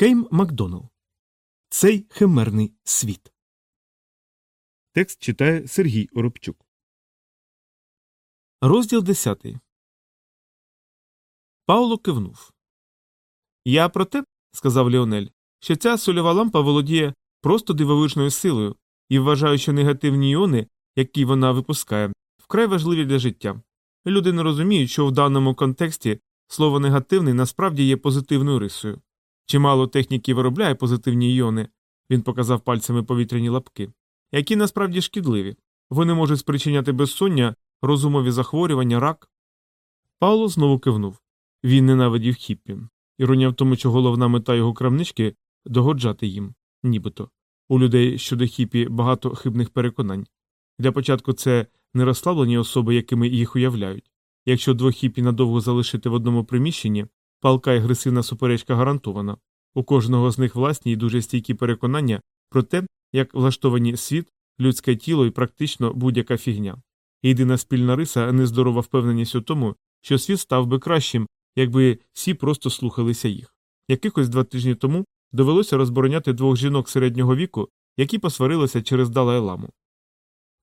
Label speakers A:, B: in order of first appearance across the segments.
A: Кейм Макдоналл. Цей химерний світ.
B: Текст читає Сергій Оробчук.
A: Розділ 10. Пауло кивнув. Я про те, сказав Ліонель, що ця сольова лампа володіє просто дивовижною силою і вважаю, що негативні іони, які вона випускає, вкрай важливі для життя. Люди не розуміють, що в даному контексті слово негативний насправді є позитивною рисою. Чимало техніки виробляє позитивні іони, він показав пальцями повітряні лапки, які насправді шкідливі. Вони можуть спричиняти безсоння, розумові захворювання, рак. Пауло знову кивнув. Він ненавидів хіппі. Іронія в тому, що головна мета його крамнички догоджати їм, нібито. У людей щодо хіпі багато хибних переконань. Для початку це нерозслаблені особи, якими їх уявляють. Якщо двох хіпі надовго залишити в одному приміщенні, палка і агресивна суперечка гарантована. У кожного з них власні і дуже стійкі переконання про те, як влаштовані світ, людське тіло і практично будь-яка фігня. Єдина спільна риса нездорова впевненість у тому, що світ став би кращим, якби всі просто слухалися їх. Якихось два тижні тому довелося розбороняти двох жінок середнього віку, які посварилися через Далай-ламу.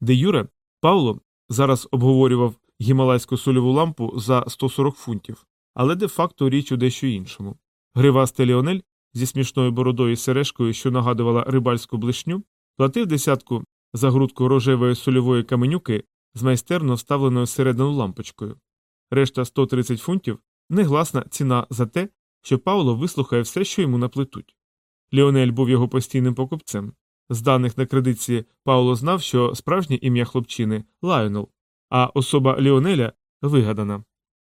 A: Де Юре, Пауло зараз обговорював гімалайську сольову лампу за 140 фунтів, але де факто річ у дещо іншому. Гривастий Ліонель зі смішною бородою і сережкою, що нагадувала рибальську блишню, платив десятку за грудку рожевої сольової каменюки з майстерно вставленою всередину лампочкою. Решта 130 фунтів негласна ціна за те, що Пауло вислухає все, що йому наплетуть. Ліонель був його постійним покупцем. З даних на кредитці Пауло знав, що справжнє ім'я хлопчини Лайонел, а особа Ліонеля вигадана.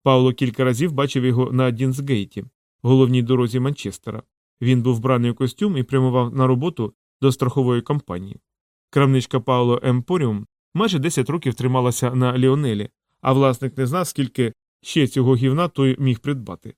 A: Пауло кілька разів бачив його на Дінсгейті, головній дорозі Манчестера. Він був вбраний у костюм і прямував на роботу до страхової компанії. Крамничка Пауло Емпоріум майже 10 років трималася на Ліонелі, а власник не знав, скільки ще цього гівна той міг придбати.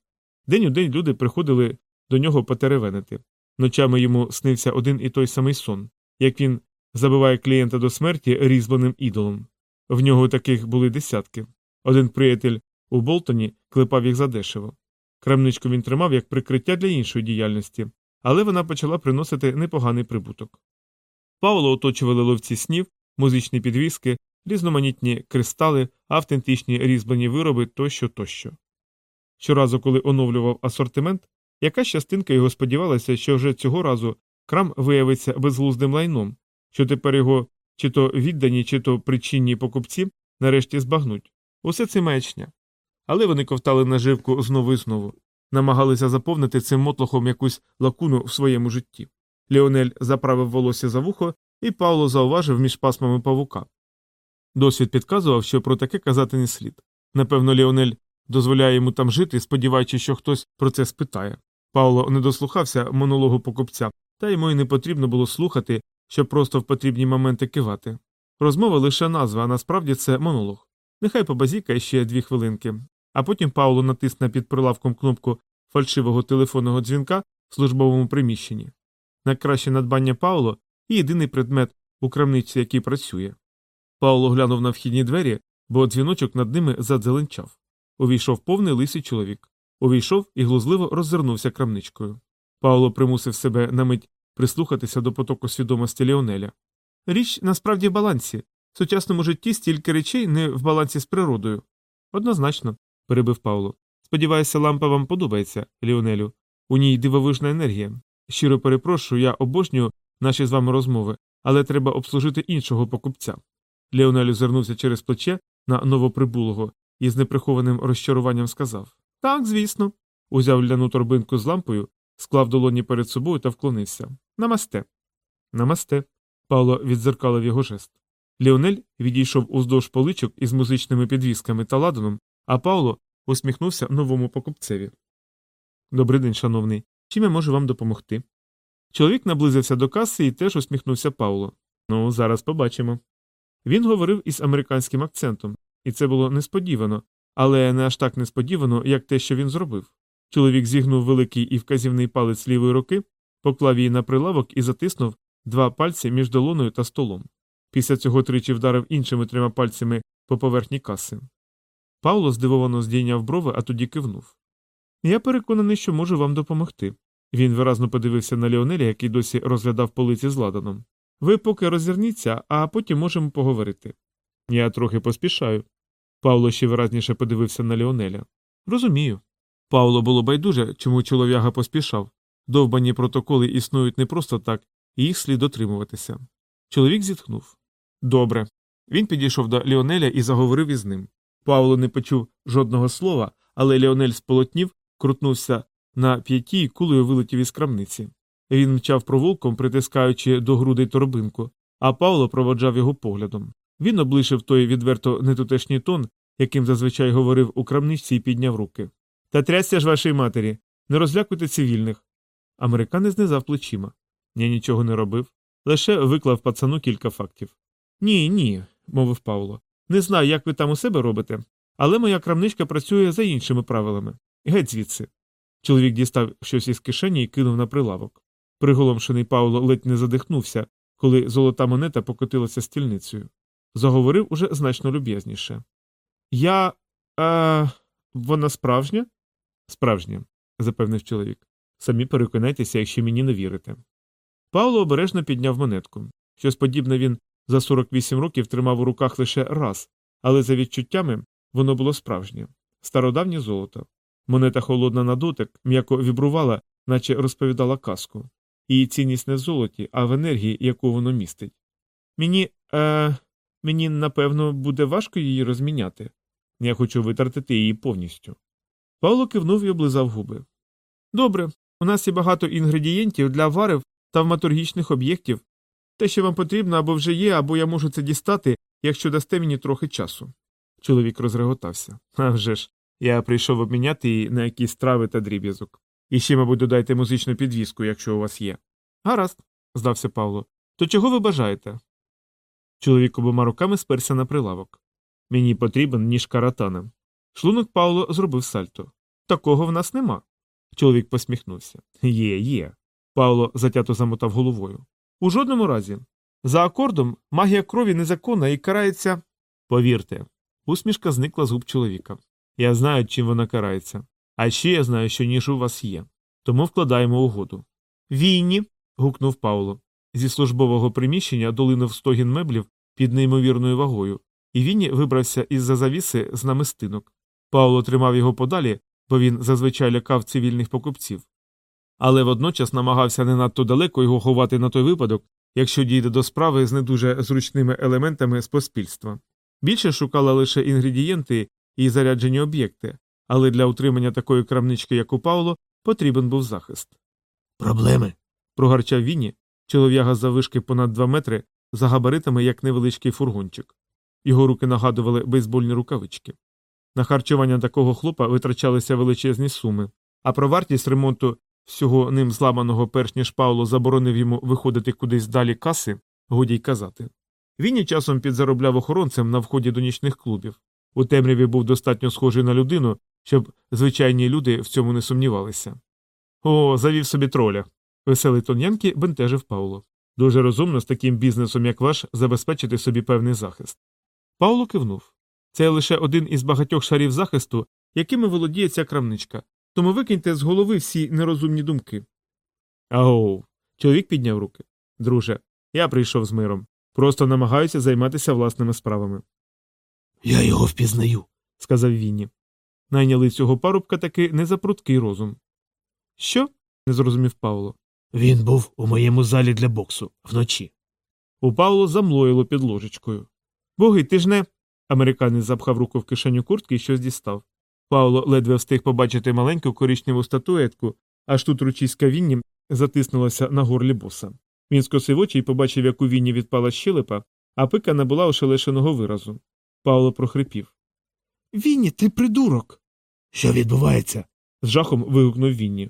A: День у день люди приходили до нього потеревенити. Ночами йому снився один і той самий сон, як він забиває клієнта до смерті різьбленим ідолом. В нього таких були десятки. Один приятель у Болтоні клепав їх задешево. Крамничку він тримав як прикриття для іншої діяльності, але вона почала приносити непоганий прибуток. Павло оточували ловці снів, музичні підвіски, різноманітні кристали, автентичні різьблені вироби тощо тощо. Щоразу, коли оновлював асортимент, якась частинка його сподівалася, що вже цього разу крам виявиться безглуздим лайном, що тепер його чи то віддані, чи то причинні покупці нарешті збагнуть. Усе це маячня. Але вони ковтали наживку знову і знову, намагалися заповнити цим мотлохом якусь лакуну в своєму житті. Ліонель заправив волосся за вухо, і Павло зауважив між пасмами павука. Досвід підказував, що про таке казати не слід. Напевно, Ліонель дозволяє йому там жити, сподіваючись, що хтось про це спитає. Павло не дослухався монологу покупця, та йому й не потрібно було слухати, щоб просто в потрібні моменти кивати. Розмова лише назва, а насправді це монолог. Нехай побазікає ще дві хвилинки, а потім Пауло натисне під прилавком кнопку фальшивого телефонного дзвінка в службовому приміщенні. Найкраще надбання Пауло і єдиний предмет у крамниці, який працює. Пауло глянув на вхідні двері, бо дзвіночок над ними задзеленчав. Увійшов повний лисий чоловік. Увійшов і глузливо роззирнувся крамничкою. Пауло примусив себе на мить прислухатися до потоку свідомості Ліонеля. Річ насправді в балансі. В сучасному житті стільки речей не в балансі з природою. Однозначно, перебив Пауло. Сподіваюся, лампа вам подобається, Ліонелю. У ній дивовижна енергія. Щиро перепрошую, я обожнюю наші з вами розмови, але треба обслужити іншого покупця. Леонель звернувся через плече на новоприбулого і з неприхованим розчаруванням сказав Так, звісно. Узяв ляну торбинку з лампою, склав долоні перед собою та вклонився. Намасте. Намасте. Павло відзеркалив його жест. Леонель відійшов уздовж поличок із музичними підвісками та ладаном, а Павло усміхнувся новому покупцеві. Добрий день, шановний. Чим я можу вам допомогти? Чоловік наблизився до каси і теж усміхнувся Павло. Ну, зараз побачимо. Він говорив із американським акцентом, і це було несподівано, але не аж так несподівано, як те, що він зробив. Чоловік зігнув великий і вказівний палець лівої руки, поклав її на прилавок і затиснув два пальці між долоною та столом. Після цього тричі вдарив іншими трьома пальцями по поверхні каси. Павло здивовано здійняв брови, а тоді кивнув. Я переконаний, що можу вам допомогти. Він виразно подивився на Ліонеля, який досі розглядав полиці з ладаном. Ви поки розверніться, а потім можемо поговорити. Я трохи поспішаю. Павло ще виразніше подивився на Ліонеля. Розумію. Павло було байдуже, чому чолов'яга поспішав. Довбані протоколи існують не просто так, і їх слід дотримуватися. Чоловік зітхнув. Добре. Він підійшов до Ліонеля і заговорив із ним. Павло не почув жодного слова, але Ліонель сполотнів, крутнувся на п'яті і кулею вилетів із крамниці. Він мчав провулком, притискаючи до грудей торбинку, а Павло проводжав його поглядом. Він облишив той відверто нетутешній тон, яким зазвичай говорив у крамничці і підняв руки. Та трясся ж вашій матері, не розлякуйте цивільних. Американець знизав плечима. Я нічого не робив, лише виклав пацану кілька фактів. Ні, ні, мовив Павло. Не знаю, як ви там у себе робите, але моя крамничка працює за іншими правилами. Геть звідси. Чоловік дістав щось із кишені і кинув на прилавок. Приголомшений Павло ледь не задихнувся, коли золота монета покотилася стільницею. Заговорив уже значно люб'язніше. Я. А... вона справжня? Справжня, запевнив чоловік. Самі переконайтеся, якщо мені не вірите. Павло обережно підняв монетку. Щось подібне він за 48 років тримав у руках лише раз, але за відчуттями воно було справжнє стародавнє золото. Монета холодна на дотик, м'яко вібрувала, наче розповідала казку. Її цінність не в золоті, а в енергії, яку воно містить. Мені. е... мені, напевно, буде важко її розміняти. Я хочу витратити її повністю. Павло кивнув і облизав губи. Добре, у нас є багато інгредієнтів для варив тавматургічних об'єктів. Те, що вам потрібно, або вже є, або я можу це дістати, якщо дасте мені трохи часу. Чоловік розреготався. А вже ж, я прийшов обміняти її на якісь трави та дріб'язок. І ще, мабуть, додайте музичну підвіску, якщо у вас є. Гаразд, здався Павло. То чого ви бажаєте? Чоловік обома руками сперся на прилавок. Мені потрібен ніж каратана. Шлунок Павло зробив сальто. Такого в нас нема. Чоловік посміхнувся. Є, є. Павло затято замотав головою. У жодному разі. За акордом магія крові незаконна і карається. Повірте, усмішка зникла з губ чоловіка. Я знаю, чим вона карається. А ще я знаю, що ніж у вас є. Тому вкладаємо угоду. Війні. гукнув Павло. Зі службового приміщення долинув стогін меблів під неймовірною вагою, і Вінні вибрався із за завіси з намистинок. Павло тримав його подалі, бо він зазвичай лякав цивільних покупців. Але водночас намагався не надто далеко його ховати на той випадок, якщо дійде до справи з не дуже зручними елементами з поспільства. Більше шукала лише інгредієнти і заряджені об'єкти, але для утримання такої крамнички, як у Павло, потрібен був захист.
C: Проблеми.
A: Прогарчав Вінні, чолов'яга заввишки понад два метри, за габаритами, як невеличкий фургончик. Його руки нагадували бейсбольні рукавички. На харчування такого хлопа витрачалися величезні суми, а про вартість ремонту всього ним зламаного, перш ніж Павло заборонив йому виходити кудись далі каси, годі й казати. Вінні часом підзаробляв охоронцем на вході до нічних клубів. У темряві був достатньо схожий на людину, щоб звичайні люди в цьому не сумнівалися. О, завів собі троля. Веселий тон Янки бентежив Павло. Дуже розумно з таким бізнесом, як ваш, забезпечити собі певний захист. Павло кивнув. Це лише один із багатьох шарів захисту, якими володіє ця крамничка, тому викиньте з голови всі нерозумні думки. Агоу. Чоловік підняв руки. Друже, я прийшов з миром. Просто намагаюся займатися власними справами,
C: Я його впізнаю.
A: сказав Вінні. Найняли цього парубка таки не за розум. Що? не зрозумів Павло.
C: Він був у моєму залі для боксу вночі.
A: У Павло замлоїло під ложечкою. Боги, ти ж не. Американець запхав руку в кишеню куртки і щось дістав. Павло ледве встиг побачити маленьку коричневу статуетку, аж тут ручиська Вінні затиснулася на горлі боса. Він скосив очі і побачив, як у Вінні відпала щелепа, а пика не була ошелешеного виразу. Павло прохрипів. Вінні, ти придурок.
C: Що відбувається?
A: з жахом вигукнув Вінні.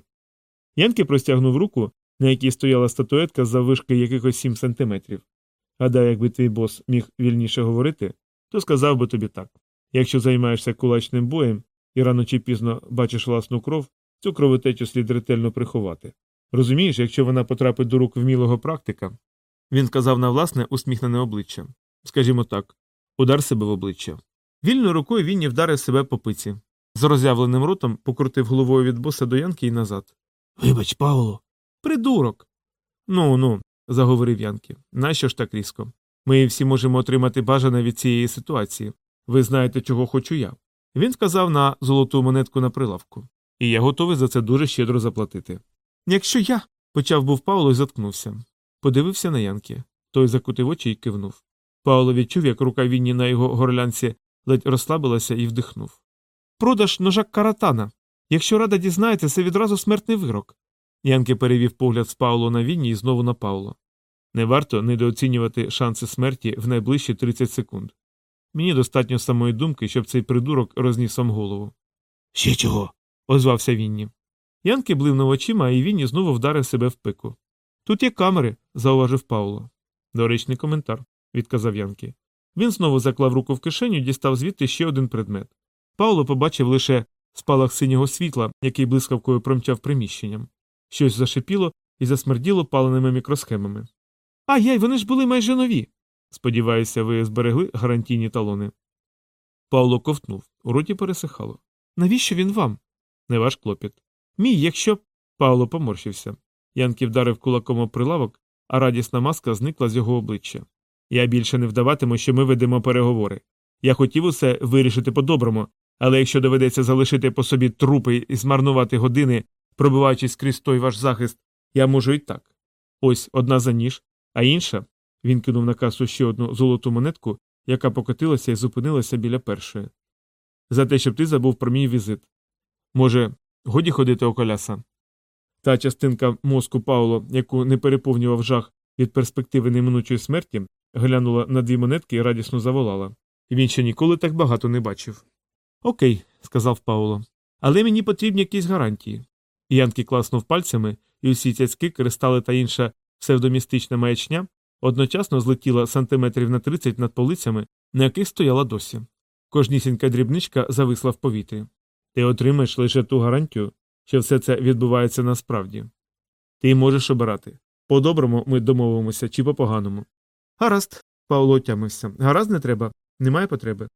A: Янки простягнув руку, на якій стояла статуетка за вишки якихось сім сантиметрів. Гадаю, якби твій бос міг вільніше говорити, то сказав би тобі так якщо займаєшся кулачним боєм і рано чи пізно бачиш власну кров, цю кровотечу слід ретельно приховати. Розумієш, якщо вона потрапить до рук вмілого практика, він сказав на власне усміхнене обличчя. Скажімо так, удар себе в обличчя. Вільною рукою Вінні вдарив себе по пиці. З роззявленим ротом покрутив головою від боса до янки і назад.
C: Вибач, Пауло.
A: Придурок. Ну ну, заговорив Янки. Нащо ж так різко? Ми всі можемо отримати бажане від цієї ситуації. Ви знаєте, чого хочу я. Він сказав на золоту монетку на прилавку. І я готовий за це дуже щедро заплатити. Якщо я. почав був Павло і заткнувся. Подивився на Янки. Той закутив очі і кивнув. Павло відчув, як рука Вінні на його горлянці ледь розслабилася і вдихнув. Продаж ножа каратана. Якщо рада дізнається, це відразу смертний вирок. Янки перевів погляд з Пауло на Вінні і знову на Пауло. Не варто недооцінювати шанси смерті в найближчі 30 секунд. Мені достатньо самої думки, щоб цей придурок розніс вам голову.
C: Ще чого?
A: озвався Вінні. Янки блимнув очима, і Вінні знову вдарив себе в пику. Тут є камери, зауважив Пауло. Доречний коментар, відказав Янки. Він знову заклав руку в кишеню дістав звідти ще один предмет. Пауло побачив лише спалах синього світла, який блискавкою промчав приміщенням. Щось зашипіло і засмерділо паленими мікросхемами. А яй, вони ж були майже нові. Сподіваюся, ви зберегли гарантійні талони. Павло ковтнув, у роті пересихало. Навіщо він вам? Не ваш клопіт. Мій, якщо. Павло поморщився. Янки вдарив кулаком об прилавок, а радісна маска зникла з його обличчя. Я більше не вдаватиму, що ми ведемо переговори. Я хотів усе вирішити по-доброму, але якщо доведеться залишити по собі трупи і змарнувати години, пробиваючись крізь той ваш захист, я можу і так. Ось одна за ніж, а інша. Він кинув на касу ще одну золоту монетку, яка покотилася і зупинилася біля першої. За те, щоб ти забув про мій візит. Може, годі ходити у коляса? Та частинка мозку Пауло, яку не переповнював жах від перспективи неминучої смерті, глянула на дві монетки і радісно заволала. Він ще ніколи так багато не бачив. Окей, сказав Пауло. Але мені потрібні якісь гарантії. Янки класнув пальцями, і усі цяцьки, кристали та інша псевдомістична маячня одночасно злетіла сантиметрів на 30 над полицями, на яких стояла досі. Кожнісінька дрібничка зависла в повітрі. Ти отримаєш лише ту гарантію, що все це відбувається насправді. Ти можеш обирати. По-доброму ми домовимося чи по-поганому. Гаразд, Павло отямився. Гаразд не треба, немає потреби.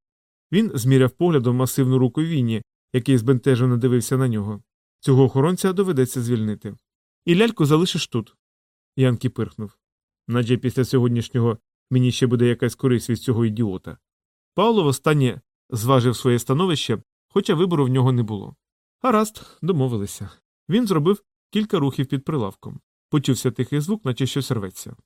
A: Він зміряв поглядом масивну руку Вінні, який збентежено дивився на нього. Цього охоронця доведеться звільнити. І ляльку залишиш тут. Янкі пирхнув. Наче після сьогоднішнього мені ще буде якась користь від цього ідіота. Павло востаннє зважив своє становище, хоча вибору в нього не було. Гаразд, домовилися. Він зробив кілька рухів під прилавком. Почувся тихий звук, наче щось рветься.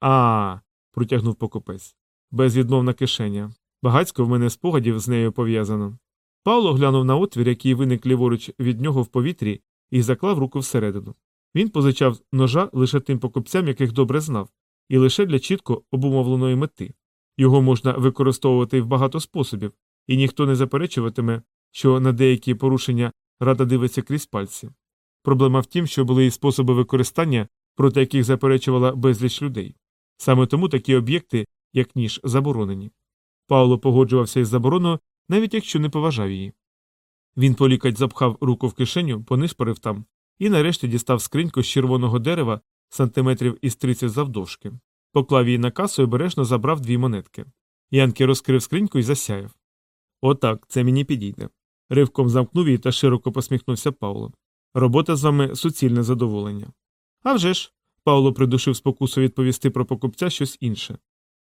A: А. протягнув покупець. Безвідмовна кишеня. Багацько в мене спогадів з нею пов'язано. Павло глянув на отвір, який виник ліворуч від нього в повітрі, і заклав руку всередину. Він позичав ножа лише тим покупцям, яких добре знав, і лише для чітко обумовленої мети. Його можна використовувати в багато способів, і ніхто не заперечуватиме, що на деякі порушення рада дивиться крізь пальці. Проблема в тім, що були і способи використання, проти яких заперечувала безліч людей. Саме тому такі об'єкти, як ніж, заборонені. Павло погоджувався із забороною, навіть якщо не поважав її. Він полікать запхав руку в кишеню, понишпорив там і нарешті дістав скриньку з червоного дерева сантиметрів із 30 завдовжки, поклав її на касу і обережно забрав дві монетки. Янки розкрив скриньку і засяяв. Отак, це мені підійде. Ривком замкнув її та широко посміхнувся Павло. Робота з вами суцільне задоволення. А вже ж, Павло придушив спокусу відповісти про покупця щось інше.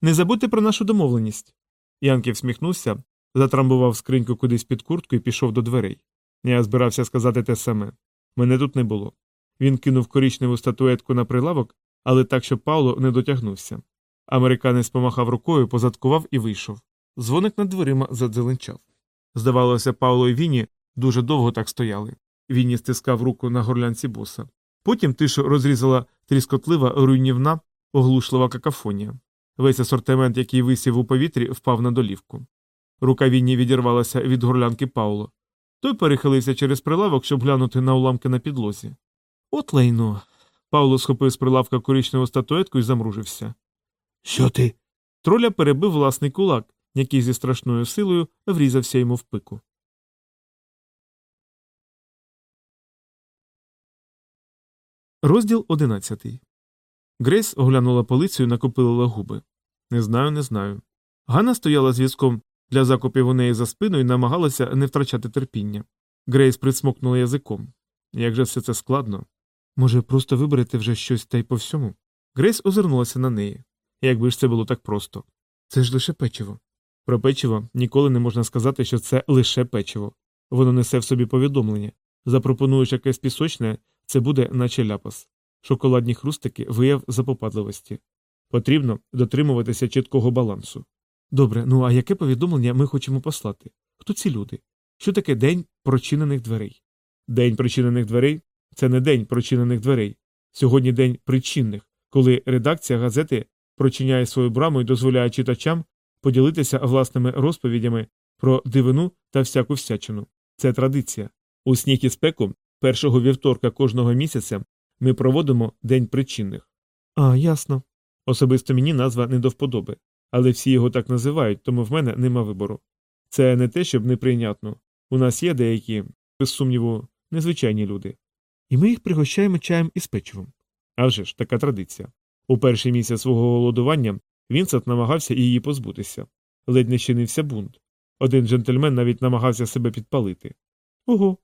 A: Не забудьте про нашу домовленість. Янки всміхнувся, затрамбував скриньку кудись під куртку і пішов до дверей. Я збирався сказати те саме. Мене тут не було. Він кинув коричневу статуетку на прилавок, але так, щоб Павло не дотягнувся. Американець помахав рукою, позадкував і вийшов. Дзвоник над дверима задзеленчав. Здавалося, Павло і Віні дуже довго так стояли. Вінні стискав руку на горлянці боса. Потім тишу розрізала тріскотлива, руйнівна, оглушлива какафонія. Весь асортимент, який висів у повітрі, впав на долівку. Рука Вінні відірвалася від горлянки Пауло. Той перехилився через прилавок, щоб глянути на уламки на підлозі. От лайно. Павло схопив з прилавка коричневу статуетку і замружився.
C: Що ти?
A: Троля перебив власний кулак, який зі страшною силою врізався йому в пику. Розділ одинадцятий. Грейс оглянула полицю і накопилила губи. Не знаю, не знаю. Ганна стояла з візком для закупів у неї за спиною і намагалася не втрачати терпіння. Грейс присмокнула язиком. Як же все це складно? Може, просто виберете вже щось та й по всьому? Грейс озирнулася на неї. Якби ж це було так просто. Це ж лише печиво. Про печиво ніколи не можна сказати, що це лише печиво. Воно несе в собі повідомлення. Запропонуєш якесь пісочне, це буде наче ляпас. Шоколадні хрустики вияв запопадливості. Потрібно дотримуватися чіткого балансу. Добре, ну а яке повідомлення ми хочемо послати? Хто ці люди? Що таке день прочинених дверей? День причинених дверей це не день прочинених дверей. Сьогодні день причинних, коли редакція газети прочиняє свою браму і дозволяє читачам поділитися власними розповідями про дивину та всяку всячину. Це традиція. У сніг і спеку першого вівторка кожного місяця ми проводимо День причинних. А, ясно. Особисто мені назва не до вподоби, але всі його так називають, тому в мене нема вибору. Це не те, щоб неприйнятно. У нас є деякі, без сумніву, незвичайні люди. І ми їх пригощаємо чаєм із печивом. А вже ж, така традиція. У перший місяць свого голодування Вінсент намагався її позбутися. Ледь не чинився бунт. Один джентльмен навіть намагався себе підпалити. Ого.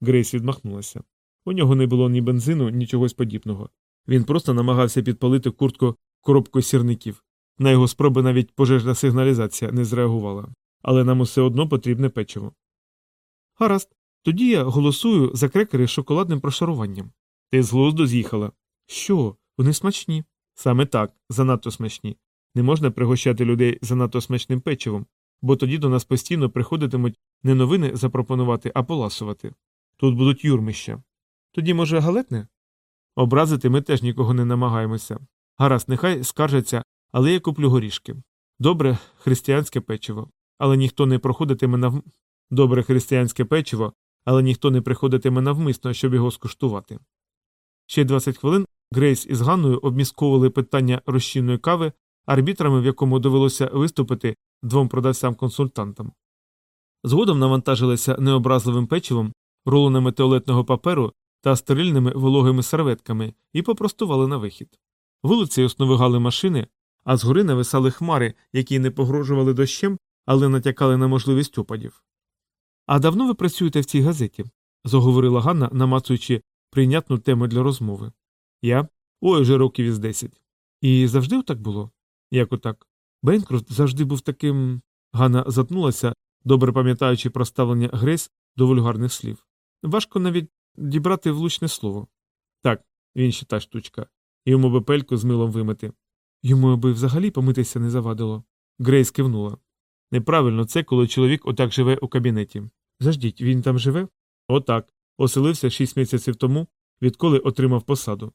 A: Грейс відмахнулася. У нього не було ні бензину, ні чогось подібного. Він просто намагався підпалити куртку коробкою сірників. На його спроби навіть пожежна сигналізація не зреагувала. Але нам усе одно потрібне печиво. Гаразд, тоді я голосую за крекери з шоколадним прошаруванням. Ти з глузду з'їхала. Що? Вони смачні. Саме так, занадто смачні. Не можна пригощати людей занадто смачним печивом, бо тоді до нас постійно приходитимуть не новини запропонувати, а поласувати. Тут будуть юрмища. Тоді, може, галетне? Образити ми теж нікого не намагаємося. Гаразд, нехай скаржаться, але я куплю горішки. Добре, християнське печиво, але ніхто не проходитиме нав... Добре християнське печиво, але ніхто не приходитиме навмисно, щоб його скуштувати. Ще 20 хвилин Грейс із Ганною обмісковували питання розчинної кави, арбітрами, в якому довелося виступити двом продавцям-консультантам. Згодом навантажилися необразливим печивом, рулонами туалетного паперу та стерильними вологими серветками і попростували на вихід. Вулицею сновигали машини, а згори нависали хмари, які не погрожували дощем, але натякали на можливість опадів. А давно ви працюєте в цій газеті? заговорила Ганна, намацуючи прийнятну тему для розмови. Я? Ой, вже років із десять. І завжди отак було? Як отак? Бейнкрофт завжди був таким. Ганна затнулася, добре пам'ятаючи про ставлення Грейс до вульгарних слів. Важко навіть дібрати влучне слово. Так, він ще та штучка. Йому би пельку з милом вимити. Йому би взагалі помитися не завадило. Грейс кивнула. Неправильно це, коли чоловік отак живе у кабінеті. Заждіть, він там живе? Отак. Оселився шість місяців тому, відколи отримав посаду.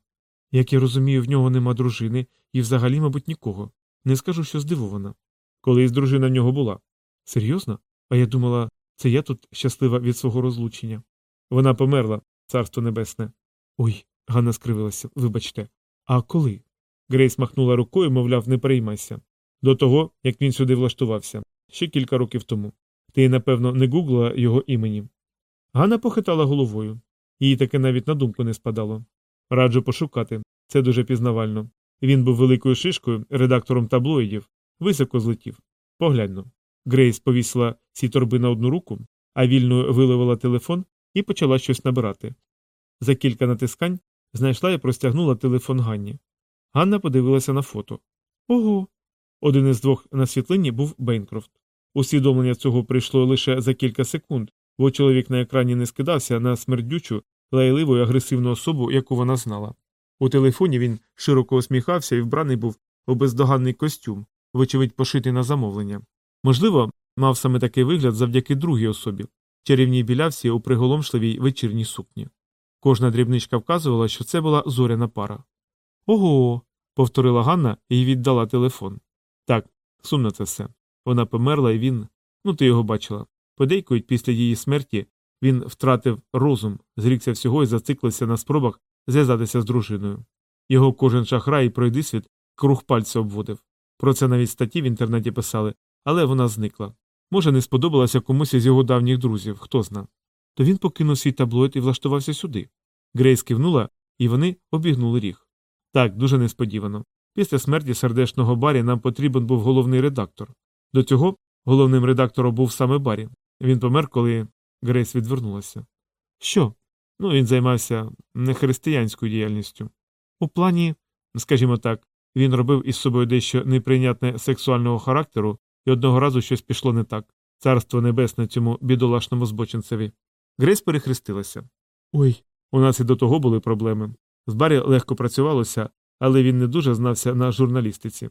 A: Як я розумію, в нього нема дружини і взагалі, мабуть, нікого. Не скажу, що здивована. Колись дружина в нього була. Серйозно? А я думала, це я тут щаслива від свого розлучення. Вона померла, царство небесне. Ой, Ганна скривилася, вибачте. А коли? Грейс махнула рукою, мовляв, не переймайся. До того, як він сюди влаштувався, ще кілька років тому. Ти, напевно, не гуглила його імені. Ганна похитала головою. Їй таке навіть на думку не спадало. Раджу пошукати. Це дуже пізнавально. Він був великою шишкою, редактором таблоїдів, високо злетів. Погляньно. Грейс повісила ці торби на одну руку, а вільною виливала телефон і почала щось набирати. За кілька натискань знайшла і простягнула телефон Ганні. Ганна подивилася на фото. Ого. Один із двох на світлині був Бейнкрофт. Усвідомлення цього прийшло лише за кілька секунд, бо чоловік на екрані не скидався на смердючу, лайливу і агресивну особу, яку вона знала. У телефоні він широко усміхався і вбраний був у бездоганний костюм, вочевидь пошитий на замовлення. Можливо, мав саме такий вигляд завдяки другій особі, чарівній білявці у приголомшливій вечірній сукні. Кожна дрібничка вказувала, що це була зоряна пара. Ого. повторила Ганна і віддала телефон. Так, сумно це все. Вона померла, і він. Ну, ти його бачила. Подейкують після її смерті він втратив розум, зрікся всього і зациклився на спробах зв'язатися з дружиною. Його кожен шахрай і пройдисвіт круг пальця обводив. Про це навіть статті в інтернеті писали, але вона зникла. Може, не сподобалася комусь із його давніх друзів, хто зна. То він покинув свій таблоїд і влаштувався сюди. Грейс кивнула, і вони обігнули ріг. Так, дуже несподівано. Після смерті сердечного Барі нам потрібен був головний редактор. До цього головним редактором був саме Барі. Він помер, коли Грейс відвернулася. Що? Ну, він займався нехристиянською діяльністю. У плані, скажімо так, він робив із собою дещо неприйнятне сексуального характеру, і одного разу щось пішло не так. Царство небесне цьому бідолашному збочинцеві. Грейс перехрестилася. Ой, у нас і до того були проблеми. З Барі легко працювалося, але він не дуже знався на журналістиці.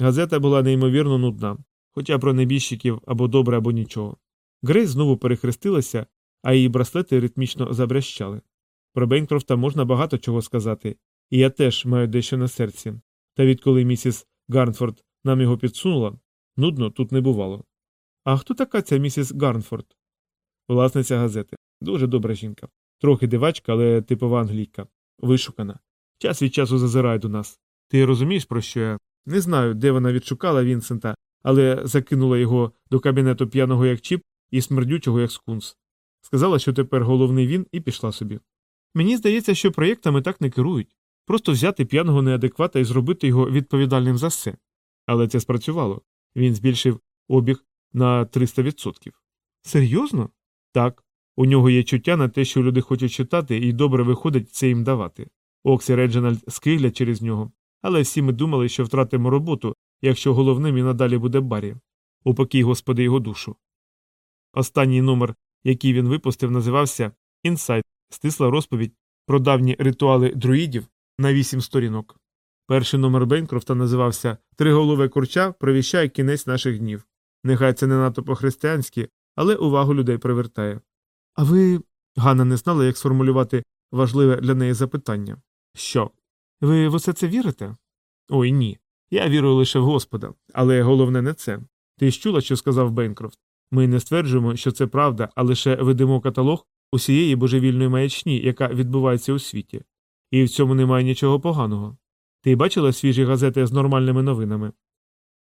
A: Газета була неймовірно нудна, хоча про небіжчиків або добре, або нічого. Грейс знову перехрестилася, а її браслети ритмічно забрящали. Про Бенкрофта можна багато чого сказати, і я теж маю дещо на серці. Та відколи місіс Гарнфорд нам його підсунула, нудно тут не бувало. А хто така ця місіс Гарнфорд? Власниця газети. Дуже добра жінка. Трохи дивачка, але типова англійка. Вишукана. Час від часу зазирає до нас. Ти розумієш, про що я? Не знаю, де вона відшукала Вінсента, але закинула його до кабінету п'яного як чіп і смердючого як скунс. Сказала, що тепер головний він, і пішла собі. Мені здається, що проєктами так не керують. Просто взяти п'яного неадеквата і зробити його відповідальним за все. Але це спрацювало. Він збільшив обіг на 300%. Серйозно? Так. У нього є чуття на те, що люди хочуть читати, і добре виходить це їм давати. Окс і Реджинальд скиглять через нього, але всі ми думали, що втратимо роботу, якщо головним і надалі буде Баррі. Упокій, Господи, його душу. Останній номер, який він випустив, називався Інсайт, стисла розповідь про давні ритуали друїдів на вісім сторінок. Перший номер Бенкрофта називався Триголове курча провіщає кінець наших днів. Нехай це не надто по-християнськи, але увагу людей привертає. А ви. Ганна не знала, як сформулювати важливе для неї запитання. Що? Ви в усе це вірите? Ой ні. Я вірую лише в Господа, але головне не це. Ти ж чула, що сказав Бенкрофт? Ми не стверджуємо, що це правда, а лише ведемо каталог усієї божевільної маячні, яка відбувається у світі. І в цьому немає нічого поганого. Ти бачила свіжі газети з нормальними новинами?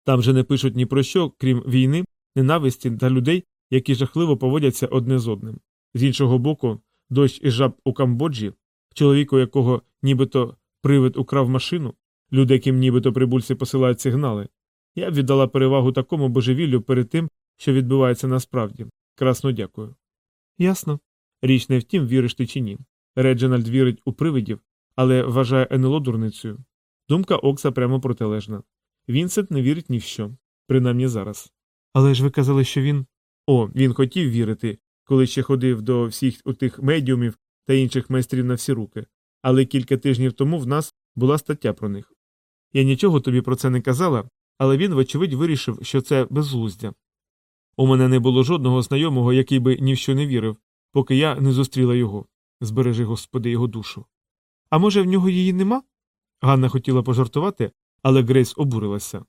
A: Там же не пишуть ні про що, крім війни, ненависті та людей, які жахливо поводяться одне з одним. З іншого боку, дощ із жаб у Камбоджі, чоловіку, якого нібито привид украв машину, люди, яким нібито прибульці посилають сигнали. Я б віддала перевагу такому божевіллю перед тим, що відбувається насправді. Красно дякую. Ясно. Річ не втім, віриш ти чи ні. Реджинальд вірить у привидів, але вважає НЛО дурницею. Думка Окса прямо протилежна. Вінсент не вірить ні в що, принаймні зараз. Але ж ви казали, що він. О, він хотів вірити, коли ще ходив до всіх у тих медіумів та інших майстрів на всі руки, але кілька тижнів тому в нас була стаття про них. Я нічого тобі про це не казала, але він, вочевидь, вирішив, що це безглуздя. У мене не було жодного знайомого, який би ні в що не вірив, поки я не зустріла його. Збережи, Господи, його душу. А може, в нього її нема? Ганна хотіла пожартувати, але Грейс обурилася.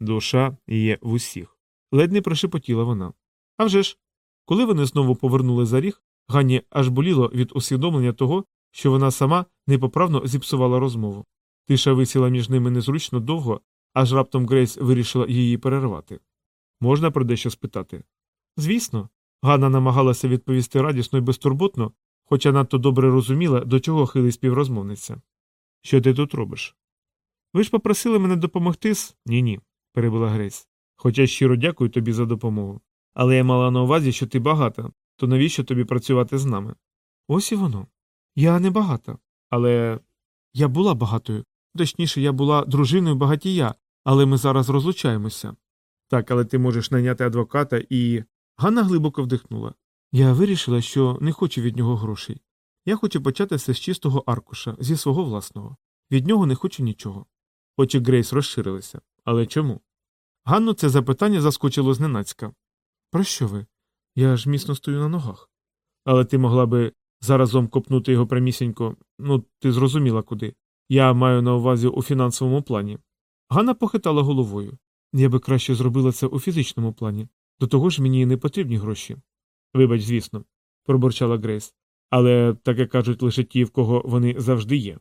A: Душа є в усіх. Ледь не прошепотіла вона. А вже ж, коли вони знову повернули за ріг, Ганні аж боліло від усвідомлення того, що вона сама непоправно зіпсувала розмову. Тиша висіла між ними незручно довго, аж раптом Грейс вирішила її перервати. Можна про дещо спитати? Звісно. Ганна намагалася відповісти радісно і безтурботно, хоча надто добре розуміла, до чого хилий співрозмовниця. Що ти тут робиш? Ви ж попросили мене допомогти з. Ні ні, перебила Грейс. Хоча щиро дякую тобі за допомогу. Але я мала на увазі, що ти багата, то навіщо тобі працювати з нами? Ось і воно. Я не багата. Але я була багатою. Точніше, я була дружиною багатія, але ми зараз розлучаємося. Так, але ти можеш найняти адвоката і. Ганна глибоко вдихнула. Я вирішила, що не хочу від нього грошей. Я хочу почати все з чистого аркуша, зі свого власного. Від нього не хочу нічого. Очі Грейс розширилися. Але чому? Ганну це запитання заскочило зненацька. Про що ви? Я ж міцно стою на ногах. Але ти могла би заразом копнути його прямісінько, ну, ти зрозуміла куди. Я маю на увазі у фінансовому плані. Ганна похитала головою. Я би краще зробила це у фізичному плані. До того ж мені не потрібні гроші. Вибач, звісно, пробурчала Грейс. Але таке кажуть лише ті, в кого вони завжди є.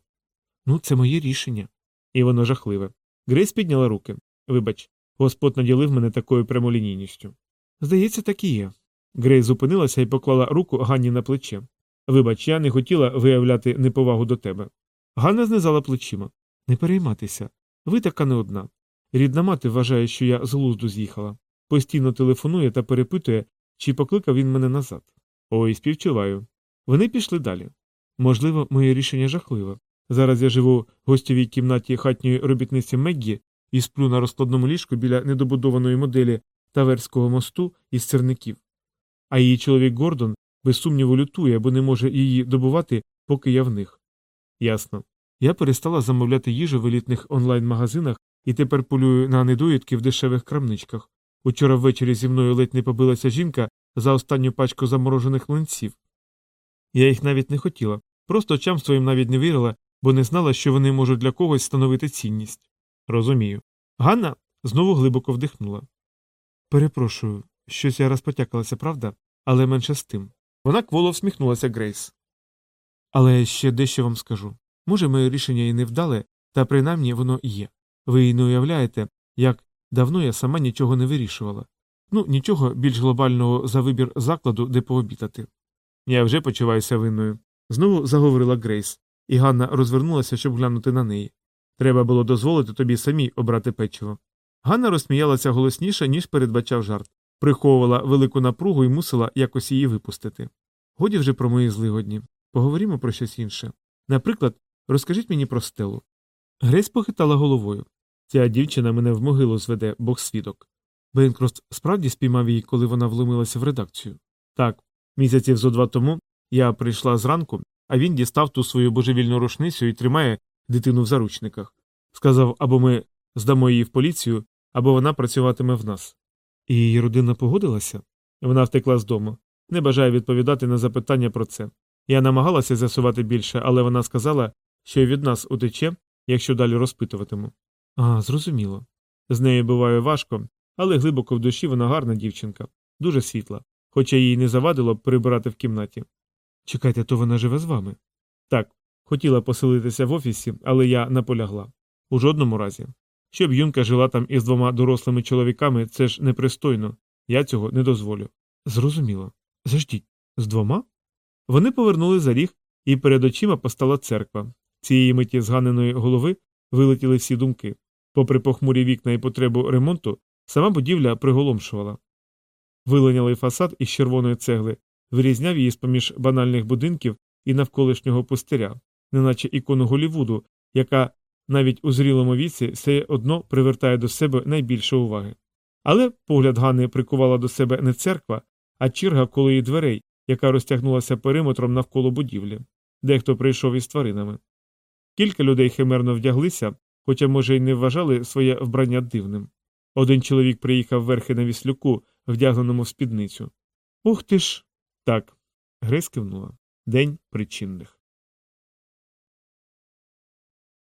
A: Ну, це моє рішення. І воно жахливе. Грейс підняла руки. Вибач, Господь наділив мене такою прямолінійністю. Здається, так і є. Грейс зупинилася і поклала руку Ганні на плече. Вибач, я не хотіла виявляти неповагу до тебе. Ганна знизала плечима. Не перейматися. Ви така не одна. Рідна мати вважає, що я з глузду з'їхала. Постійно телефонує та перепитує, чи покликав він мене назад. Ой, співчуваю. Вони пішли далі. Можливо, моє рішення жахливе. Зараз я живу в гостєвій кімнаті хатньої робітниці Меггі і сплю на розкладному ліжку біля недобудованої моделі Таверського мосту із сирників. А її чоловік Гордон без сумніву лютує, бо не може її добувати, поки я в них. Ясно. Я перестала замовляти їжу в елітних онлайн-магазинах і тепер полюю на недоїдки в дешевих крамничках. Учора ввечері зі мною ледь не побилася жінка за останню пачку заморожених млинців. Я їх навіть не хотіла, просто очам своїм навіть не вірила, бо не знала, що вони можуть для когось становити цінність. Розумію. Ганна знову глибоко вдихнула. Перепрошую, щось я розпотякалася, правда, але менше з тим. Вона кволо всміхнулася Грейс. Але ще дещо вам скажу. Може, моє рішення і не вдале, та принаймні воно є. Ви й не уявляєте, як давно я сама нічого не вирішувала. Ну, нічого більш глобального за вибір закладу, де пообітати. Я вже почуваюся винною. Знову заговорила Грейс, і Ганна розвернулася, щоб глянути на неї. Треба було дозволити тобі самій обрати печиво. Ганна розсміялася голосніше, ніж передбачав жарт, приховувала велику напругу і мусила якось її випустити. Годі вже про мої злигодні. Поговоримо про щось інше. Наприклад, розкажіть мені про стелу. Грейс похитала головою. Ця дівчина мене в могилу зведе, бог свідок. Бенкрост справді спіймав її, коли вона вломилася в редакцію. Так, місяців зо два тому я прийшла зранку, а він дістав ту свою божевільну рушницю і тримає дитину в заручниках. Сказав, або ми здамо її в поліцію, або вона працюватиме в нас. І її родина погодилася? Вона втекла з дому. Не бажає відповідати на запитання про це. Я намагалася з'ясувати більше, але вона сказала, що від нас утече, якщо далі розпитуватиму. А, зрозуміло. З нею буває важко, але глибоко в душі вона гарна дівчинка, дуже світла, хоча їй не завадило прибирати в кімнаті. Чекайте, то вона живе з вами? Так, хотіла поселитися в офісі, але я наполягла. У жодному разі. Щоб юнка жила там із двома дорослими чоловіками, це ж непристойно, я цього не дозволю. Зрозуміло. Заждіть, з двома? Вони повернули за ріг, і перед очима постала церква. Цієї миті зганеної голови вилетіли всі думки. Попри похмурі вікна і потребу ремонту, сама будівля приголомшувала. Вилиняли фасад із червоної цегли, вирізняв її з поміж банальних будинків і навколишнього пустиря, неначе ікону Голівуду, яка навіть у зрілому віці все одно привертає до себе найбільше уваги. Але погляд Ганни прикувала до себе не церква, а чірга коло її дверей, яка розтягнулася периметром навколо будівлі. Дехто прийшов із тваринами. Кілька людей химерно вдяглися, хоча, може, й не вважали своє вбрання дивним. Один чоловік приїхав верхи на віслюку, вдягненому в спідницю. Ух ти ж. Так. Грейс кивнула. День причинних.